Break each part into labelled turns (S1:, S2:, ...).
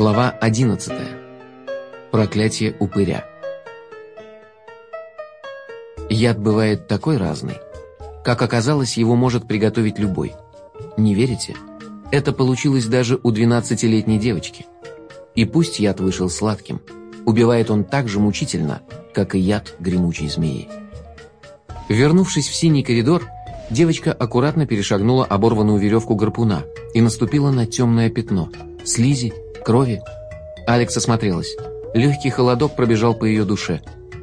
S1: Глава 11. Проклятие упыря. Яд бывает такой разный. Как оказалось, его может приготовить любой. Не верите? Это получилось даже у 12-летней девочки. И пусть яд вышел сладким, убивает он так же мучительно, как и яд гремучей змеи. Вернувшись в синий коридор, девочка аккуратно перешагнула оборванную веревку гарпуна и наступила на темное пятно. Слизи, крови. Алекс осмотрелась. Легкий холодок пробежал по ее душе.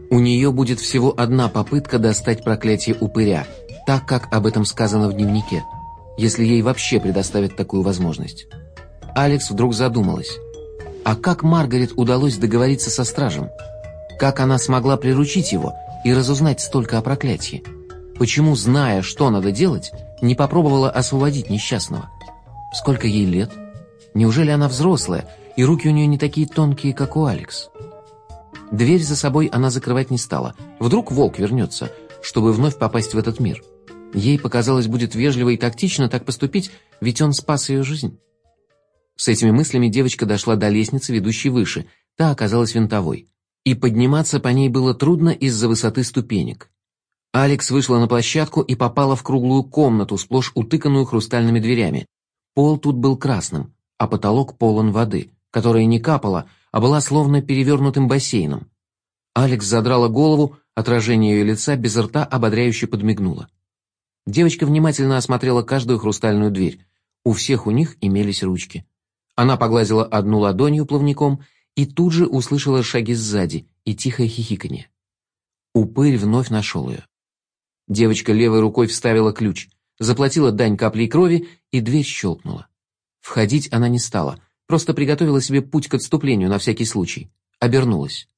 S1: У нее будет всего одна попытка достать проклятие упыря, так как об этом сказано в дневнике, если ей вообще предоставят такую возможность. Алекс вдруг задумалась. А как Маргарет удалось договориться со стражем? Как она смогла приручить его и разузнать столько о проклятии? Почему, зная, что надо делать, не попробовала освободить несчастного? Сколько ей лет? Неужели она взрослая, и руки у нее не такие тонкие, как у Алекс? Дверь за собой она закрывать не стала. Вдруг волк вернется, чтобы вновь попасть в этот мир. Ей показалось, будет вежливо и тактично так поступить, ведь он спас ее жизнь. С этими мыслями девочка дошла до лестницы, ведущей выше. Та оказалась винтовой. И подниматься по ней было трудно из-за высоты ступенек. Алекс вышла на площадку и попала в круглую комнату, сплошь утыканную хрустальными дверями. Пол тут был красным, а потолок полон воды, которая не капала, а была словно перевернутым бассейном. Алекс задрала голову, отражение ее лица без рта ободряюще подмигнуло. Девочка внимательно осмотрела каждую хрустальную дверь. У всех у них имелись ручки. Она погладила одну ладонью плавником и тут же услышала шаги сзади и тихое хихиканье. Упырь вновь нашел ее. Девочка левой рукой вставила ключ, заплатила дань каплей крови, и дверь щелкнула. Входить она не стала, просто приготовила себе путь к отступлению на всякий случай. Обернулась.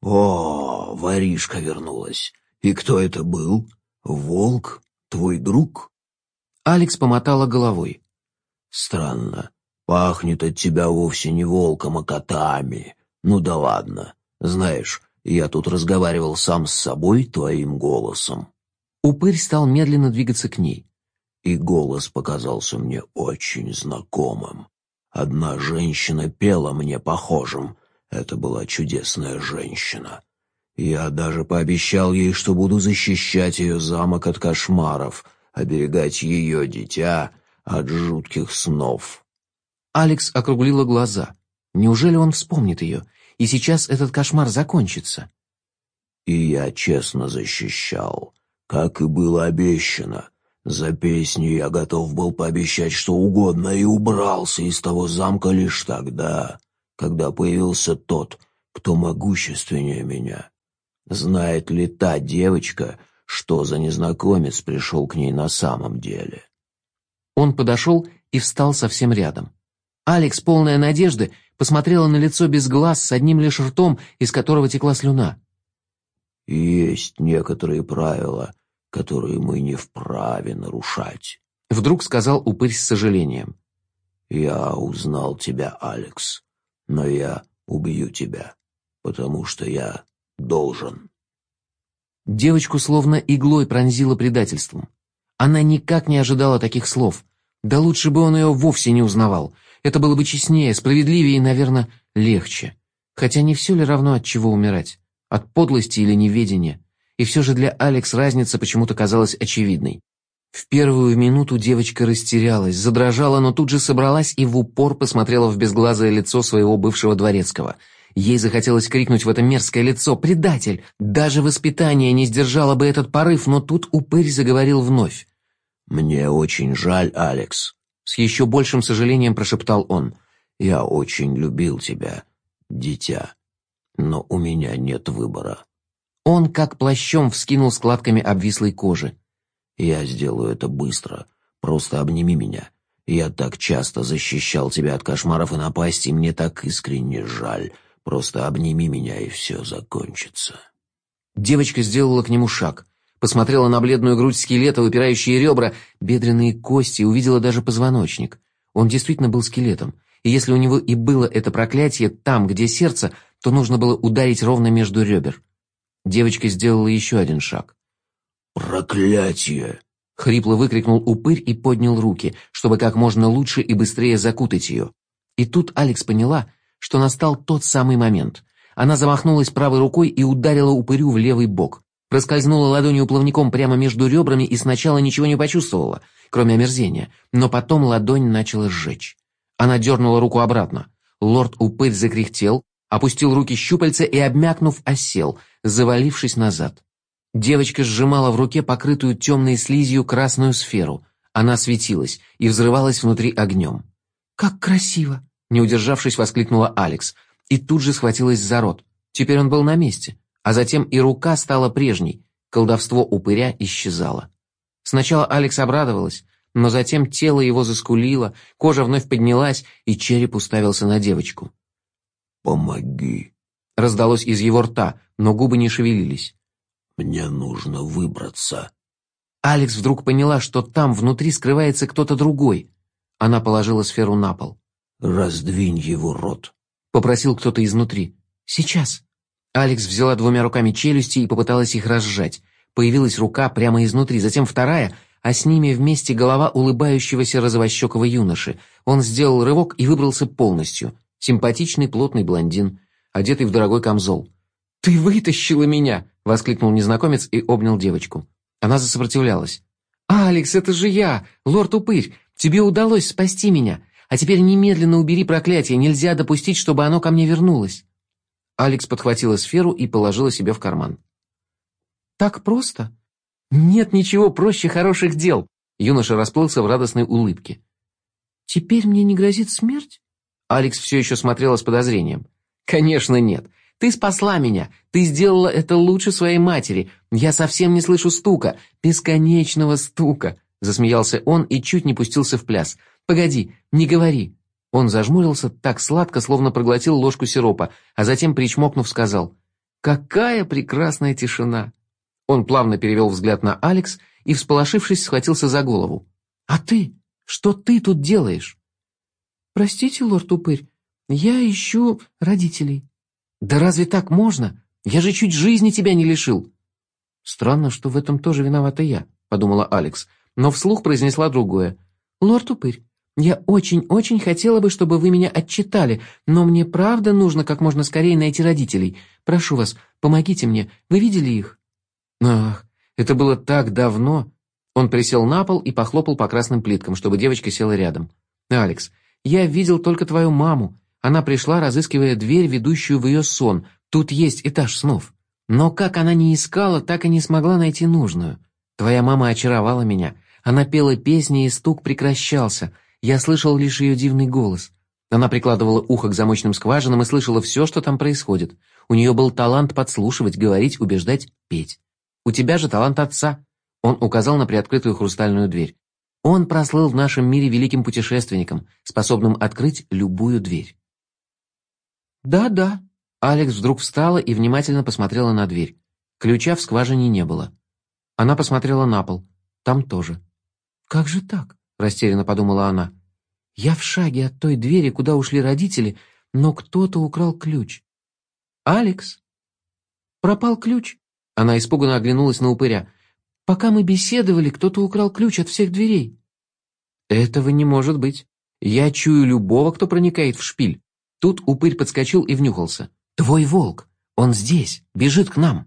S2: «О, воришка вернулась. И кто это был? Волк? Твой друг?»
S1: Алекс помотала головой.
S2: «Странно. Пахнет от тебя вовсе не волком, а котами. Ну да ладно. Знаешь, я тут разговаривал сам с собой твоим голосом.
S1: Упырь стал медленно двигаться к ней.
S2: И голос показался мне очень знакомым. Одна женщина пела мне похожим. Это была чудесная женщина. Я даже пообещал ей, что буду защищать ее замок от кошмаров, оберегать ее дитя от жутких снов.
S1: Алекс округлила глаза. Неужели он вспомнит ее, и сейчас этот кошмар закончится?
S2: И я честно защищал как и было обещано. За песню я готов был пообещать что угодно и убрался из того замка лишь тогда, когда появился тот, кто могущественнее меня. Знает ли та девочка, что за незнакомец пришел к ней на самом деле?
S1: Он подошел и встал совсем рядом. Алекс, полная надежды, посмотрела на лицо без глаз с одним лишь ртом, из которого текла слюна.
S2: Есть некоторые правила, которые мы не вправе нарушать.
S1: Вдруг сказал упырь с сожалением.
S2: Я узнал тебя, Алекс, но я убью тебя, потому что я должен.
S1: Девочку словно иглой пронзило предательством. Она никак не ожидала таких слов. Да лучше бы он ее вовсе не узнавал. Это было бы честнее, справедливее и, наверное, легче. Хотя не все ли равно от чего умирать? От подлости или неведения. И все же для Алекс разница почему-то казалась очевидной. В первую минуту девочка растерялась, задрожала, но тут же собралась и в упор посмотрела в безглазое лицо своего бывшего дворецкого. Ей захотелось крикнуть в это мерзкое лицо «Предатель!». Даже воспитание не сдержало бы этот порыв, но тут упырь заговорил вновь.
S2: «Мне очень жаль, Алекс», — с еще большим сожалением прошептал он. «Я очень любил тебя, дитя, но у меня нет выбора».
S1: Он как плащом вскинул складками обвислой кожи.
S2: «Я сделаю это быстро. Просто обними меня. Я так часто защищал тебя от кошмаров и напастей, мне так искренне жаль. Просто обними меня, и все закончится».
S1: Девочка сделала к нему шаг. Посмотрела на бледную грудь скелета, выпирающие ребра, бедренные кости, увидела даже позвоночник. Он действительно был скелетом. И если у него и было это проклятие там, где сердце, то нужно было ударить ровно между ребер. Девочка сделала еще один шаг.
S2: «Проклятие!»
S1: — хрипло выкрикнул упырь и поднял руки, чтобы как можно лучше и быстрее закутать ее. И тут Алекс поняла, что настал тот самый момент. Она замахнулась правой рукой и ударила упырю в левый бок. Проскользнула ладонью плавником прямо между ребрами и сначала ничего не почувствовала, кроме омерзения, но потом ладонь начала сжечь. Она дернула руку обратно. Лорд-упырь закряхтел, опустил руки щупальца и, обмякнув, осел, завалившись назад. Девочка сжимала в руке покрытую темной слизью красную сферу. Она светилась и взрывалась внутри огнем. «Как красиво!» — не удержавшись, воскликнула Алекс. И тут же схватилась за рот. Теперь он был на месте. А затем и рука стала прежней. Колдовство упыря исчезало. Сначала Алекс обрадовалась, но затем тело его заскулило, кожа вновь поднялась, и череп уставился на девочку.
S2: «Помоги!»
S1: — раздалось из его рта, но губы не шевелились.
S2: Мне нужно выбраться.
S1: Алекс вдруг поняла, что там внутри скрывается кто-то другой. Она положила сферу на пол.
S2: «Раздвинь его рот», —
S1: попросил кто-то изнутри. «Сейчас». Алекс взяла двумя руками челюсти и попыталась их разжать. Появилась рука прямо изнутри, затем вторая, а с ними вместе голова улыбающегося розовощекого юноши. Он сделал рывок и выбрался полностью. Симпатичный плотный блондин, одетый в дорогой камзол. «Ты вытащила меня!» — воскликнул незнакомец и обнял девочку. Она засопротивлялась. «Алекс, это же я, лорд Упырь! Тебе удалось спасти меня! А теперь немедленно убери проклятие, нельзя допустить, чтобы оно ко мне вернулось!» Алекс подхватила сферу и положила себе в карман. «Так просто?» «Нет ничего проще хороших дел!» Юноша расплылся в радостной улыбке. «Теперь мне не грозит смерть?» Алекс все еще смотрела с подозрением. «Конечно нет. Ты спасла меня. Ты сделала это лучше своей матери. Я совсем не слышу стука. Бесконечного стука. Засмеялся он и чуть не пустился в пляс. Погоди, не говори. Он зажмурился так сладко, словно проглотил ложку сиропа, а затем, причмокнув, сказал «Какая прекрасная тишина!» Он плавно перевел взгляд на Алекс и, всполошившись, схватился за голову. «А ты? Что ты тут делаешь?» «Простите, лорд Упырь, я ищу родителей». «Да разве так можно? Я же чуть жизни тебя не лишил!» «Странно, что в этом тоже виновата я», — подумала Алекс, но вслух произнесла другое. «Лорд Упырь, я очень-очень хотела бы, чтобы вы меня отчитали, но мне правда нужно как можно скорее найти родителей. Прошу вас, помогите мне. Вы видели их?» «Ах, это было так давно!» Он присел на пол и похлопал по красным плиткам, чтобы девочка села рядом. «Алекс, я видел только твою маму. Она пришла, разыскивая дверь, ведущую в ее сон. Тут есть этаж снов. Но как она не искала, так и не смогла найти нужную. Твоя мама очаровала меня. Она пела песни, и стук прекращался. Я слышал лишь ее дивный голос. Она прикладывала ухо к замочным скважинам и слышала все, что там происходит. У нее был талант подслушивать, говорить, убеждать, петь. У тебя же талант отца. Он указал на приоткрытую хрустальную дверь. Он прослыл в нашем мире великим путешественником, способным открыть любую дверь. «Да-да». Алекс вдруг встала и внимательно посмотрела на дверь. Ключа в скважине не было. Она посмотрела на пол. Там тоже. «Как же так?» – растерянно подумала она. «Я в шаге от той двери, куда ушли родители, но кто-то украл ключ». «Алекс?» «Пропал ключ?» Она испуганно оглянулась на упыря. «Пока мы беседовали, кто-то украл ключ от всех дверей». «Этого не может быть. Я чую любого, кто проникает в шпиль. Тут упырь подскочил и внюхался. «Твой волк! Он здесь! Бежит к нам!»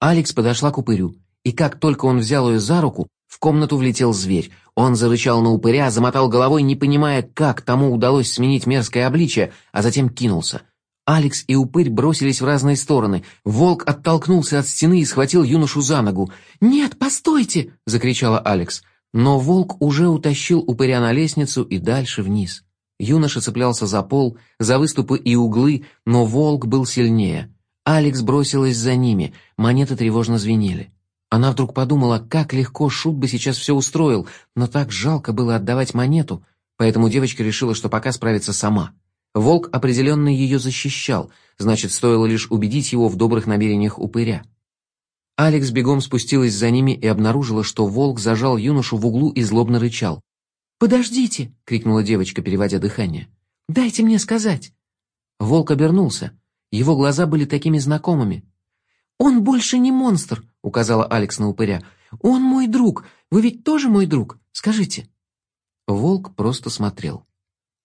S1: Алекс подошла к упырю, и как только он взял ее за руку, в комнату влетел зверь. Он зарычал на упыря, замотал головой, не понимая, как тому удалось сменить мерзкое обличие, а затем кинулся. Алекс и упырь бросились в разные стороны. Волк оттолкнулся от стены и схватил юношу за ногу. «Нет, постойте!» — закричала Алекс. Но волк уже утащил упыря на лестницу и дальше вниз. Юноша цеплялся за пол, за выступы и углы, но волк был сильнее. Алекс бросилась за ними, монеты тревожно звенели. Она вдруг подумала, как легко Шут бы сейчас все устроил, но так жалко было отдавать монету, поэтому девочка решила, что пока справится сама. Волк определенно ее защищал, значит, стоило лишь убедить его в добрых намерениях упыря. Алекс бегом спустилась за ними и обнаружила, что волк зажал юношу в углу и злобно рычал. «Подождите!» — крикнула девочка, переводя дыхание. «Дайте мне сказать!» Волк обернулся. Его глаза были такими знакомыми. «Он больше не монстр!» — указала Алекс на упыря. «Он мой друг! Вы ведь тоже мой друг? Скажите!» Волк просто смотрел.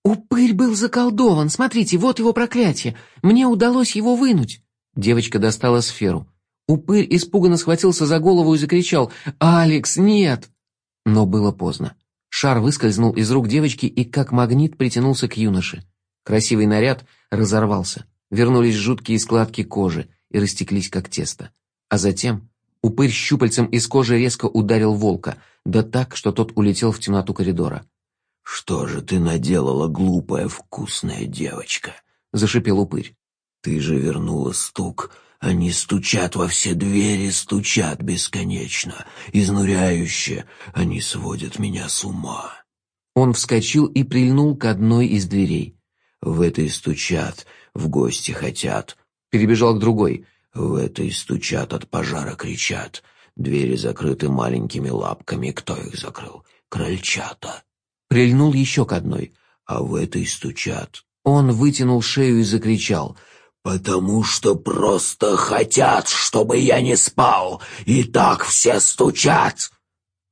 S1: «Упырь был заколдован! Смотрите, вот его проклятие! Мне удалось его вынуть!» Девочка достала сферу. Упырь испуганно схватился за голову и закричал «Алекс, нет!» Но было поздно. Шар выскользнул из рук девочки и как магнит притянулся к юноше. Красивый наряд разорвался. Вернулись жуткие складки кожи и растеклись как тесто. А затем упырь щупальцем из кожи резко ударил волка, да так, что тот улетел в темноту коридора.
S2: «Что же ты наделала, глупая вкусная девочка?» — зашипел упырь. «Ты же вернула стук. Они стучат во все двери, стучат бесконечно, изнуряюще. Они сводят меня с ума».
S1: Он вскочил и прильнул к одной из дверей.
S2: «В этой стучат, в гости хотят».
S1: Перебежал к другой.
S2: «В этой стучат, от пожара кричат. Двери закрыты маленькими лапками. Кто их закрыл? Крольчата».
S1: Прильнул еще к одной.
S2: «А в этой стучат».
S1: Он вытянул шею и закричал.
S2: «Потому что просто хотят, чтобы я не спал, и так все стучат!»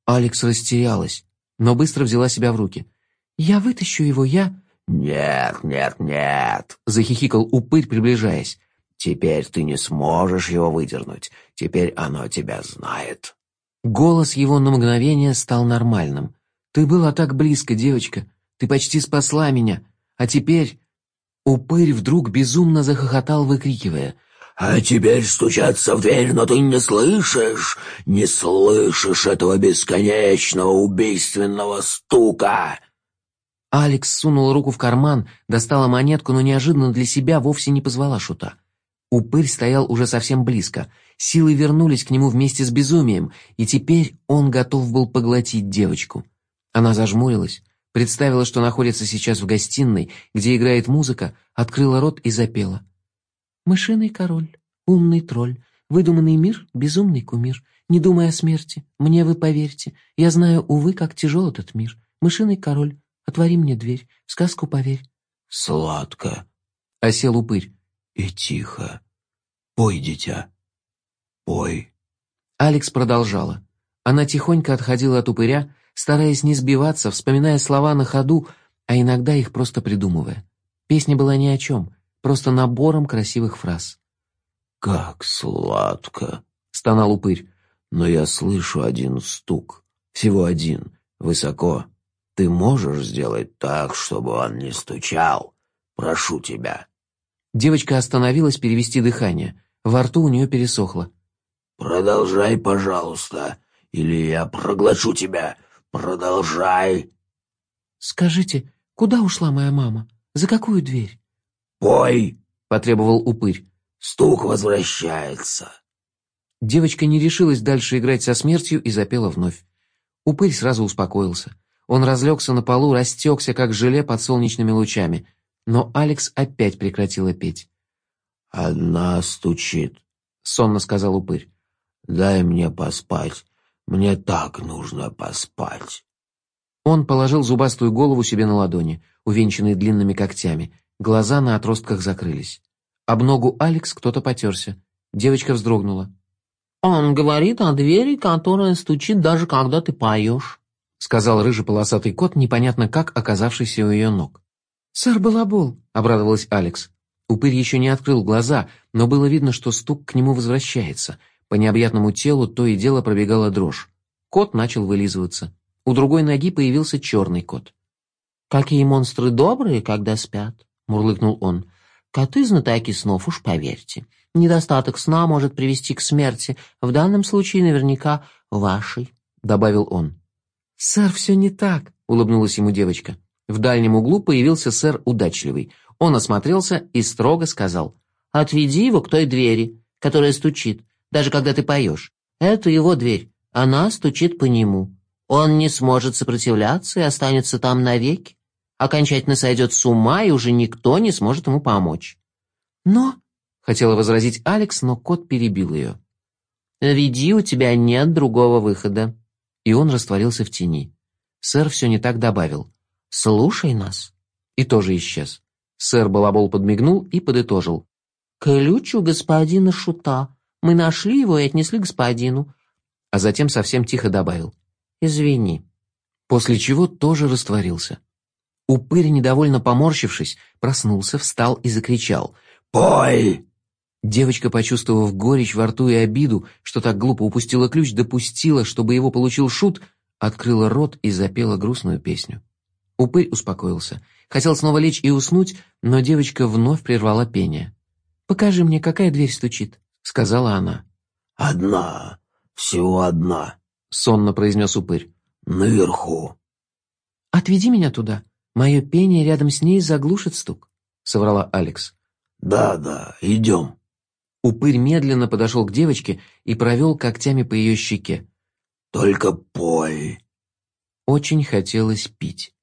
S1: Алекс растерялась, но быстро взяла себя в руки. «Я вытащу его, я...»
S2: «Нет, нет, нет!»
S1: — захихикал упырь, приближаясь.
S2: «Теперь ты не сможешь его выдернуть. Теперь оно тебя знает».
S1: Голос его на мгновение стал нормальным. «Ты была так близко, девочка. Ты почти спасла меня. А теперь...» Упырь вдруг безумно захохотал, выкрикивая.
S2: «А теперь стучаться в дверь, но ты не слышишь, не слышишь этого бесконечного убийственного стука!»
S1: Алекс сунула руку в карман, достала монетку, но неожиданно для себя вовсе не позвала шута. Упырь стоял уже совсем близко. Силы вернулись к нему вместе с безумием, и теперь он готов был поглотить девочку. Она зажмурилась, представила, что находится сейчас в гостиной, где играет музыка, открыла рот и запела. «Мышиный король, умный тролль, выдуманный мир, безумный кумир. Не думая о смерти, мне вы поверьте, я знаю, увы, как тяжел этот мир. Мышиный король, Отвори мне дверь, в сказку поверь».
S2: «Сладко», —
S1: осел упырь.
S2: «И тихо. Пой, дитя, пой».
S1: Алекс продолжала. Она тихонько отходила от упыря, стараясь не сбиваться, вспоминая слова на ходу, а иногда их просто придумывая. Песня была ни о чем, просто набором красивых фраз.
S2: «Как сладко!»
S1: — стонал упырь.
S2: «Но я слышу один стук, всего один, высоко, ты можешь сделать так, чтобы он не стучал? Прошу тебя».
S1: Девочка остановилась перевести дыхание. Во рту у нее пересохло.
S2: «Продолжай, пожалуйста, или я проглочу тебя. Продолжай».
S1: «Скажите, куда ушла моя мама? За какую дверь?»
S2: «Пой!»
S1: — потребовал упырь.
S2: «Стук возвращается».
S1: Девочка не решилась дальше играть со смертью и запела вновь. Упырь сразу успокоился. Он разлегся на полу, растекся, как желе под солнечными лучами. Но Алекс опять прекратила петь.
S2: «Одна стучит», —
S1: сонно сказал упырь.
S2: «Дай мне поспать. Мне так нужно поспать».
S1: Он положил зубастую голову себе на ладони, увенчанные длинными когтями. Глаза на отростках закрылись. Об ногу Алекс кто-то потерся. Девочка вздрогнула.
S3: «Он говорит о двери, которая стучит, даже когда ты поешь».
S1: — сказал рыжий полосатый кот, непонятно как оказавшийся у ее ног. «Сэр Балабол», — обрадовалась Алекс. Упырь еще не открыл глаза, но было видно, что стук к нему возвращается. По необъятному телу то и дело пробегала дрожь. Кот начал вылизываться. У другой ноги появился черный кот.
S3: «Какие монстры добрые, когда спят», — мурлыкнул он. «Коты знатоки снов, уж поверьте. Недостаток сна может привести к смерти, в данном случае наверняка вашей», — добавил он.
S1: «Сэр, все не так», — улыбнулась ему девочка. В дальнем углу появился сэр удачливый. Он осмотрелся и строго сказал.
S3: «Отведи его к той двери, которая стучит, даже когда ты поешь. Это его дверь, она стучит по нему. Он не сможет сопротивляться и останется там навеки. Окончательно сойдет с ума, и уже никто не сможет ему помочь».
S1: «Но...» — хотела возразить Алекс, но кот перебил ее.
S3: «Веди, у тебя нет другого выхода»,
S1: и он растворился в тени. Сэр все не так добавил.
S3: «Слушай нас».
S1: И тоже исчез. Сэр Балабол подмигнул и подытожил.
S3: «Ключ у господина Шута. Мы нашли его и отнесли господину».
S1: А затем совсем тихо добавил.
S3: «Извини».
S1: После чего тоже растворился. Упырь, недовольно поморщившись, проснулся, встал и закричал.
S2: «Пой!»
S1: Девочка, почувствовав горечь во рту и обиду, что так глупо упустила ключ, допустила, чтобы его получил шут, открыла рот и запела грустную песню. Упырь успокоился. Хотел снова лечь и уснуть, но девочка вновь прервала пение. «Покажи мне, какая дверь стучит», — сказала она.
S2: «Одна, всего одна», —
S1: сонно произнес упырь.
S2: «Наверху».
S3: «Отведи меня туда. Мое пение рядом с ней заглушит стук», — соврала Алекс.
S2: «Да-да, идем».
S1: Упырь медленно подошел к девочке и провел когтями по ее щеке.
S2: «Только пой».
S1: Очень хотелось пить.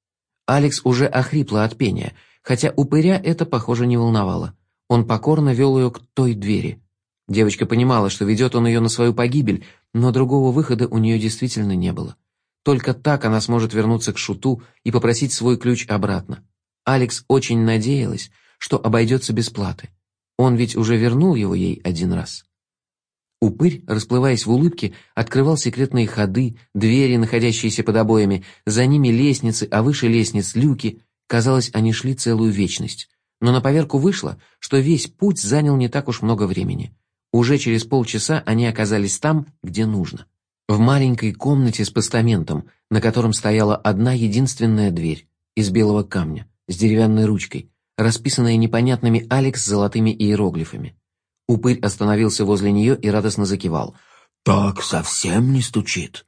S1: Алекс уже охрипла от пения, хотя упыря это, похоже, не волновало. Он покорно вел ее к той двери. Девочка понимала, что ведет он ее на свою погибель, но другого выхода у нее действительно не было. Только так она сможет вернуться к Шуту и попросить свой ключ обратно. Алекс очень надеялась, что обойдется без платы. Он ведь уже вернул его ей один раз. Упырь, расплываясь в улыбке, открывал секретные ходы, двери, находящиеся под обоями, за ними лестницы, а выше лестниц люки. Казалось, они шли целую вечность. Но на поверку вышло, что весь путь занял не так уж много времени. Уже через полчаса они оказались там, где нужно. В маленькой комнате с постаментом, на котором стояла одна единственная дверь из белого камня с деревянной ручкой, расписанная непонятными Алекс золотыми иероглифами. Упырь остановился возле нее и радостно закивал.
S2: «Так совсем не стучит».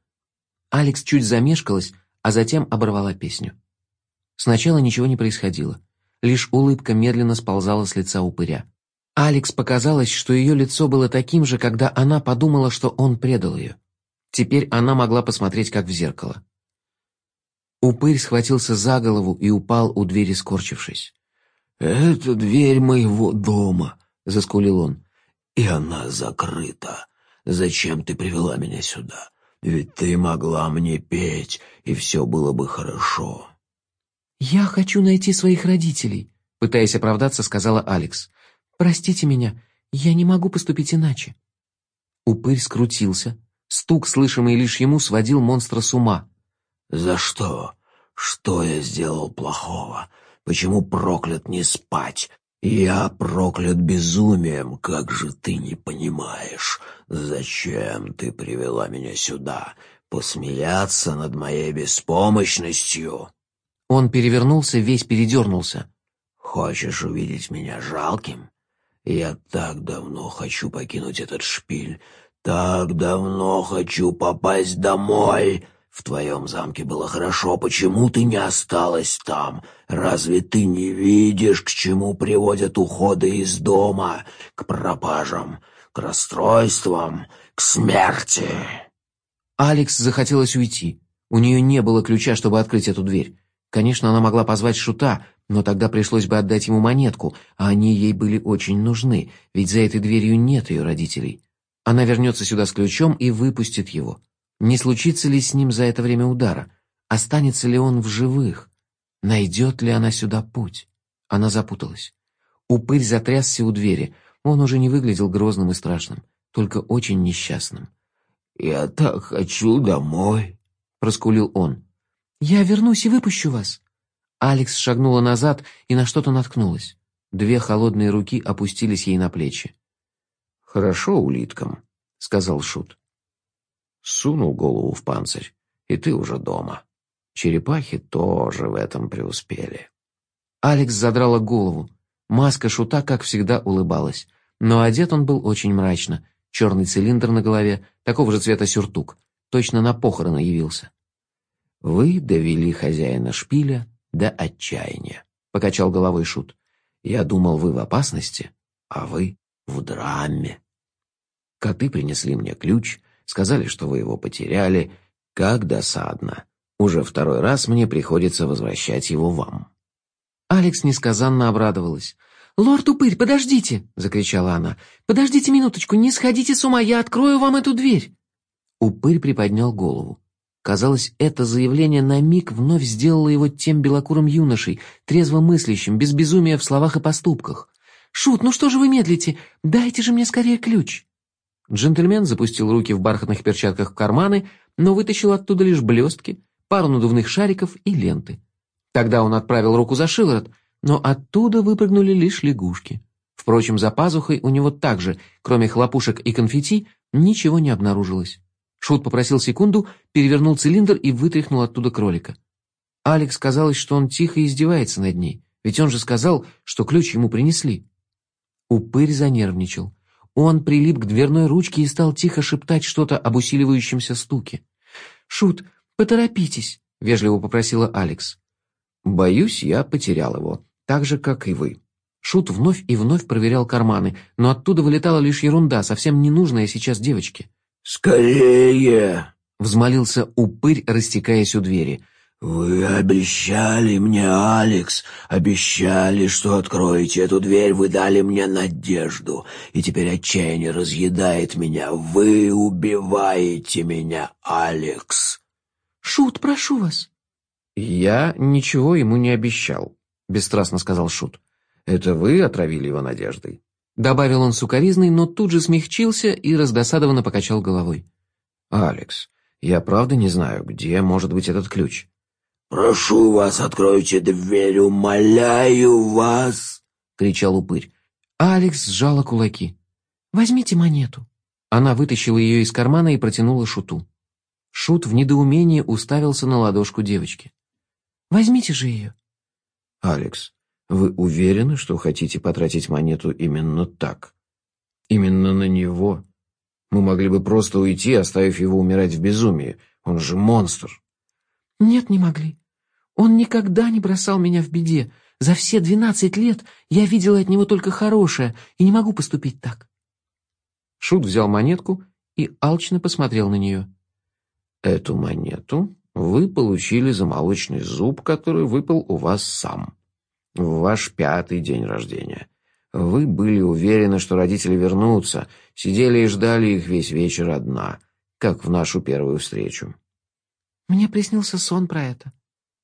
S1: Алекс чуть замешкалась, а затем оборвала песню. Сначала ничего не происходило. Лишь улыбка медленно сползала с лица упыря. Алекс показалось, что ее лицо было таким же, когда она подумала, что он предал ее. Теперь она могла посмотреть, как в зеркало. Упырь схватился за голову и упал у двери, скорчившись.
S2: «Это дверь моего дома», — заскулил он. «И она закрыта. Зачем ты привела меня сюда? Ведь ты могла мне петь, и все было бы хорошо».
S3: «Я хочу найти своих родителей», — пытаясь оправдаться, сказала Алекс. «Простите меня, я не могу поступить иначе».
S1: Упырь скрутился. Стук, слышимый лишь ему, сводил монстра с ума.
S2: «За что? Что я сделал плохого? Почему проклят не спать? «Я проклят безумием, как же ты не понимаешь? Зачем ты привела меня сюда? Посмеяться над моей беспомощностью?»
S1: Он перевернулся, весь передернулся.
S2: «Хочешь увидеть меня жалким? Я так давно хочу покинуть этот шпиль, так давно хочу попасть домой!» В твоем замке было хорошо, почему ты не осталась там? Разве ты не видишь, к чему приводят уходы из дома? К пропажам, к расстройствам, к смерти?»
S1: Алекс захотелось уйти. У нее не было ключа, чтобы открыть эту дверь. Конечно, она могла позвать Шута, но тогда пришлось бы отдать ему монетку, а они ей были очень нужны, ведь за этой дверью нет ее родителей. Она вернется сюда с ключом и выпустит его. Не случится ли с ним за это время удара? Останется ли он в живых? Найдет ли она сюда путь? Она запуталась. Упырь затрясся у двери. Он уже не выглядел грозным и страшным, только очень несчастным.
S2: «Я так хочу домой», — проскулил он.
S3: «Я вернусь и выпущу вас».
S1: Алекс шагнула назад и на что-то наткнулась. Две холодные руки опустились ей на плечи.
S2: «Хорошо улиткам», — сказал Шут. Сунул голову в панцирь, и ты уже дома. Черепахи тоже в этом преуспели.
S1: Алекс задрала голову. Маска шута, как всегда, улыбалась. Но одет он был очень мрачно. Черный цилиндр на голове, такого же цвета сюртук. Точно на похороны явился.
S2: «Вы довели хозяина шпиля до отчаяния», — покачал головой шут. «Я думал, вы в опасности, а вы в драме. Коты принесли мне ключ, Сказали, что вы его потеряли. Как досадно. Уже второй раз мне приходится возвращать его вам».
S1: Алекс несказанно обрадовалась.
S3: «Лорд Упырь, подождите!» — закричала она. «Подождите минуточку, не сходите с ума, я открою вам эту дверь!»
S1: Упырь приподнял голову. Казалось, это заявление на миг вновь сделало его тем белокурым юношей, трезво мыслящим, без безумия в словах и поступках.
S3: «Шут, ну что же вы медлите? Дайте же мне скорее ключ!»
S1: Джентльмен запустил руки в бархатных перчатках в карманы, но вытащил оттуда лишь блестки, пару надувных шариков и ленты. Тогда он отправил руку за шиворот, но оттуда выпрыгнули лишь лягушки. Впрочем, за пазухой у него также, кроме хлопушек и конфетти, ничего не обнаружилось. Шут попросил секунду, перевернул цилиндр и вытряхнул оттуда кролика. Алекс казалось, что он тихо издевается над ней, ведь он же сказал, что ключ ему принесли. Упырь занервничал. Он прилип к дверной ручке и стал тихо шептать что-то об усиливающемся стуке. «Шут, поторопитесь», — вежливо попросила Алекс. «Боюсь, я потерял его, так же, как и вы». Шут вновь и вновь проверял карманы, но оттуда вылетала лишь ерунда, совсем ненужная сейчас девочке.
S2: «Скорее!»
S1: — взмолился упырь, растекаясь у двери.
S2: «Вы обещали мне, Алекс, обещали, что откроете эту дверь, вы дали мне надежду, и теперь отчаяние разъедает меня. Вы убиваете меня, Алекс!»
S3: «Шут, прошу вас!»
S1: «Я ничего ему не обещал», — бесстрастно сказал Шут. «Это вы отравили его надеждой?» Добавил он сукоризный, но тут же смягчился и раздосадованно покачал головой. «Алекс, я правда не знаю, где может быть этот ключ».
S2: «Прошу вас, откройте дверь, умоляю вас!» — кричал упырь.
S1: Алекс сжала кулаки.
S3: «Возьмите монету».
S1: Она вытащила ее из кармана и протянула Шуту. Шут в недоумении уставился на ладошку девочки.
S3: «Возьмите же ее».
S1: «Алекс, вы уверены, что хотите потратить монету именно так? Именно на него? Мы могли бы просто уйти, оставив его умирать в безумии. Он же монстр».
S3: «Нет, не могли. Он никогда не бросал меня в беде. За все двенадцать лет я видела от него только хорошее и не могу поступить так».
S1: Шут взял монетку и алчно посмотрел на нее. «Эту монету вы получили за молочный зуб, который выпал у вас сам. В ваш пятый день рождения. Вы были уверены, что родители вернутся, сидели и ждали их весь вечер одна, как в нашу первую встречу.
S3: Мне приснился сон про это.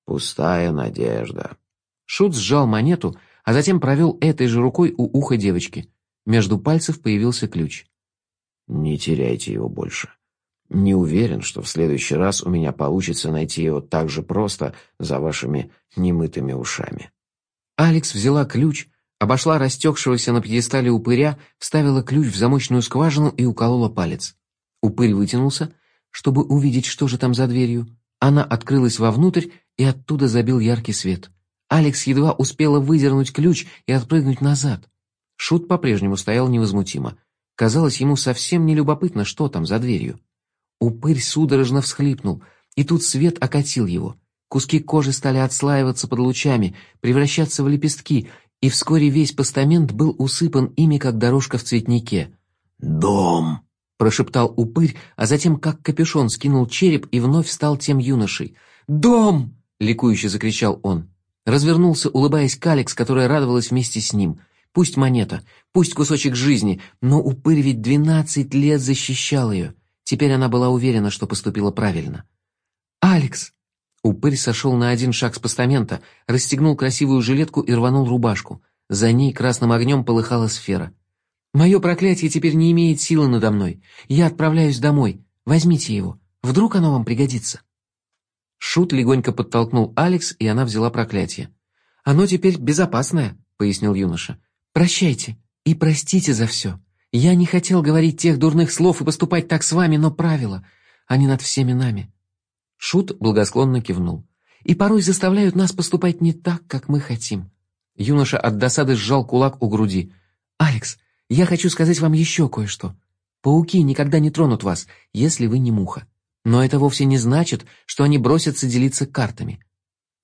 S1: Пустая надежда. Шут сжал монету, а затем провел этой же рукой у уха девочки. Между пальцев появился ключ. Не теряйте его больше. Не уверен, что в следующий раз у меня получится найти его так же просто за вашими немытыми ушами. Алекс взяла ключ, обошла растекшегося на пьедестале упыря, вставила ключ в замочную скважину и уколола палец. Упырь вытянулся, чтобы увидеть, что же там за дверью. Она открылась вовнутрь, и оттуда забил яркий свет. Алекс едва успела выдернуть ключ и отпрыгнуть назад. Шут по-прежнему стоял невозмутимо. Казалось, ему совсем не любопытно, что там за дверью. Упырь судорожно всхлипнул, и тут свет окатил его. Куски кожи стали отслаиваться под лучами, превращаться в лепестки, и вскоре весь постамент был усыпан ими, как дорожка в цветнике.
S2: «Дом!»
S1: прошептал упырь, а затем, как капюшон, скинул череп и вновь стал тем юношей. «Дом!» — ликующе закричал он. Развернулся, улыбаясь к Алекс, которая радовалась вместе с ним. Пусть монета, пусть кусочек жизни, но упырь ведь двенадцать лет защищал ее. Теперь она была уверена, что поступила правильно. «Алекс!» Упырь сошел на один шаг с постамента, расстегнул красивую жилетку и рванул рубашку. За ней красным огнем полыхала сфера. Мое проклятие теперь не имеет силы надо мной. Я отправляюсь домой. Возьмите его. Вдруг оно вам пригодится». Шут легонько подтолкнул Алекс, и она взяла проклятие. «Оно теперь безопасное», — пояснил юноша. «Прощайте и простите за все. Я не хотел говорить тех дурных слов и поступать так с вами, но правила, они над всеми нами». Шут благосклонно кивнул. «И порой заставляют нас поступать не так, как мы хотим». Юноша от досады сжал кулак у груди. «Алекс, я хочу сказать вам еще кое-что. Пауки никогда не тронут вас, если вы не муха. Но это вовсе не значит, что они бросятся делиться картами.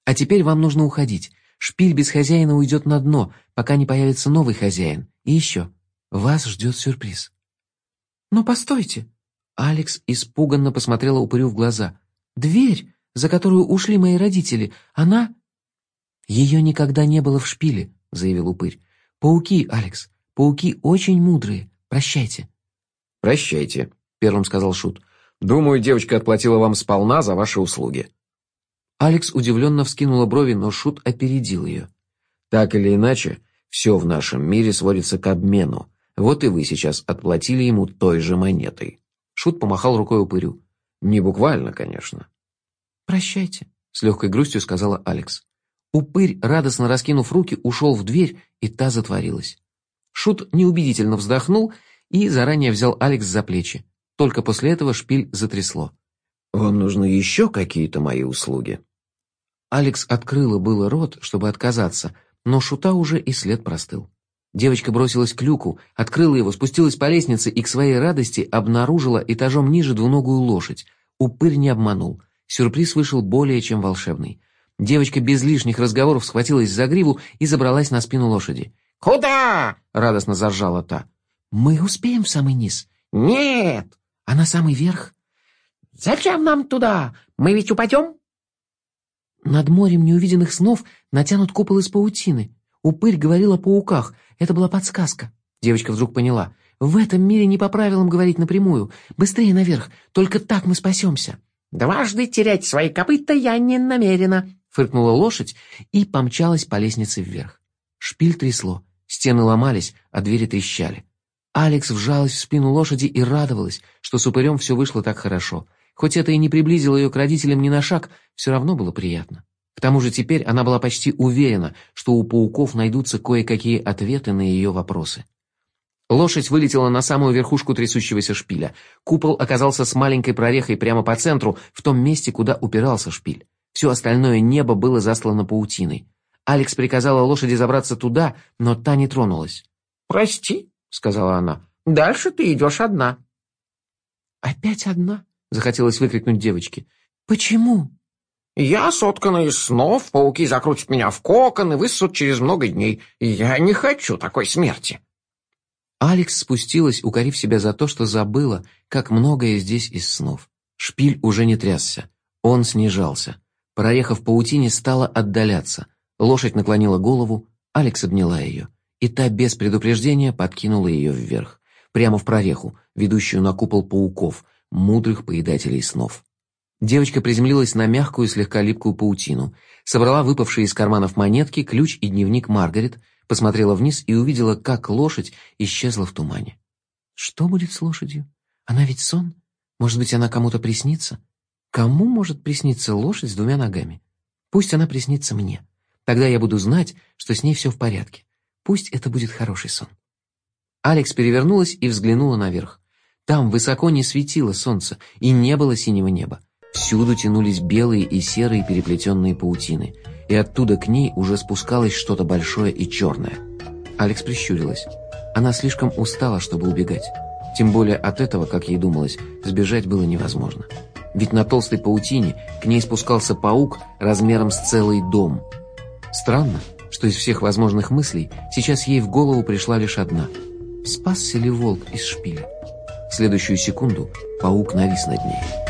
S1: А теперь вам нужно уходить. Шпиль без хозяина уйдет на дно, пока не появится новый хозяин. И еще, вас ждет сюрприз. Но постойте. Алекс испуганно посмотрела упырю в глаза. Дверь, за которую ушли мои родители, она... Ее никогда не было в шпиле, заявил упырь. Пауки, Алекс, Пауки очень мудрые. Прощайте». «Прощайте», — первым сказал Шут. «Думаю, девочка отплатила вам сполна за ваши услуги». Алекс удивленно вскинула брови, но Шут опередил ее. «Так или иначе, все в нашем мире сводится к обмену. Вот и вы сейчас отплатили ему той же монетой». Шут помахал рукой упырю. «Не буквально, конечно».
S3: «Прощайте», —
S1: с легкой грустью сказала Алекс. Упырь, радостно раскинув руки, ушел в дверь, и та затворилась. Шут неубедительно вздохнул и заранее взял Алекс за плечи. Только после этого шпиль затрясло.
S2: «Вам нужны еще какие-то мои услуги?»
S1: Алекс открыла было рот, чтобы отказаться, но Шута уже и след простыл. Девочка бросилась к люку, открыла его, спустилась по лестнице и к своей радости обнаружила этажом ниже двуногую лошадь. Упырь не обманул. Сюрприз вышел более чем волшебный. Девочка без лишних разговоров схватилась за гриву и забралась на спину лошади.
S4: «Куда?» — радостно заржала та.
S3: «Мы успеем в самый низ?»
S4: «Нет!»
S3: «А на самый верх?»
S4: «Зачем нам туда? Мы ведь упадем?»
S3: Над морем неувиденных снов натянут купол из паутины. Упырь говорил о пауках. Это была подсказка. Девочка вдруг поняла. В этом мире не по правилам говорить напрямую. Быстрее наверх. Только так мы спасемся.
S4: «Дважды терять свои копыта я не намерена», —
S1: фыркнула лошадь и помчалась по лестнице вверх. Шпиль трясло, стены ломались, а двери трещали. Алекс вжалась в спину лошади и радовалась, что с упырем все вышло так хорошо. Хоть это и не приблизило ее к родителям ни на шаг, все равно было приятно. К тому же теперь она была почти уверена, что у пауков найдутся кое-какие ответы на ее вопросы. Лошадь вылетела на самую верхушку трясущегося шпиля. Купол оказался с маленькой прорехой прямо по центру, в том месте, куда упирался шпиль. Все остальное небо было заслано паутиной. Алекс приказала лошади забраться туда, но та не тронулась.
S4: «Прости», — сказала она, — «дальше ты идешь одна».
S3: «Опять одна?» — захотелось выкрикнуть девочке. «Почему?»
S4: «Я соткана из снов, пауки закрутят меня в кокон и высосут через много дней. Я не хочу такой смерти».
S1: Алекс спустилась, укорив себя за то, что забыла, как многое здесь из снов. Шпиль уже не трясся. Он снижался. Проехав в паутине, стала отдаляться. Лошадь наклонила голову, Алекс обняла ее. И та без предупреждения подкинула ее вверх. Прямо в прореху, ведущую на купол пауков, мудрых поедателей снов. Девочка приземлилась на мягкую, слегка липкую паутину, собрала выпавшие из карманов монетки, ключ и дневник Маргарет, посмотрела вниз и увидела, как лошадь исчезла в тумане. Что будет с лошадью? Она ведь сон? Может быть, она кому-то приснится? Кому может присниться лошадь с двумя ногами? Пусть она приснится мне. Тогда я буду знать, что с ней все в порядке. Пусть это будет хороший сон. Алекс перевернулась и взглянула наверх. Там высоко не светило солнце, и не было синего неба. Всюду тянулись белые и серые переплетенные паутины — и оттуда к ней уже спускалось что-то большое и черное. Алекс прищурилась. Она слишком устала, чтобы убегать. Тем более от этого, как ей думалось, сбежать было невозможно. Ведь на толстой паутине к ней спускался паук размером с целый дом. Странно, что из всех возможных мыслей сейчас ей в голову пришла лишь одна. Спасся ли волк из шпиля? В следующую секунду паук навис над ней.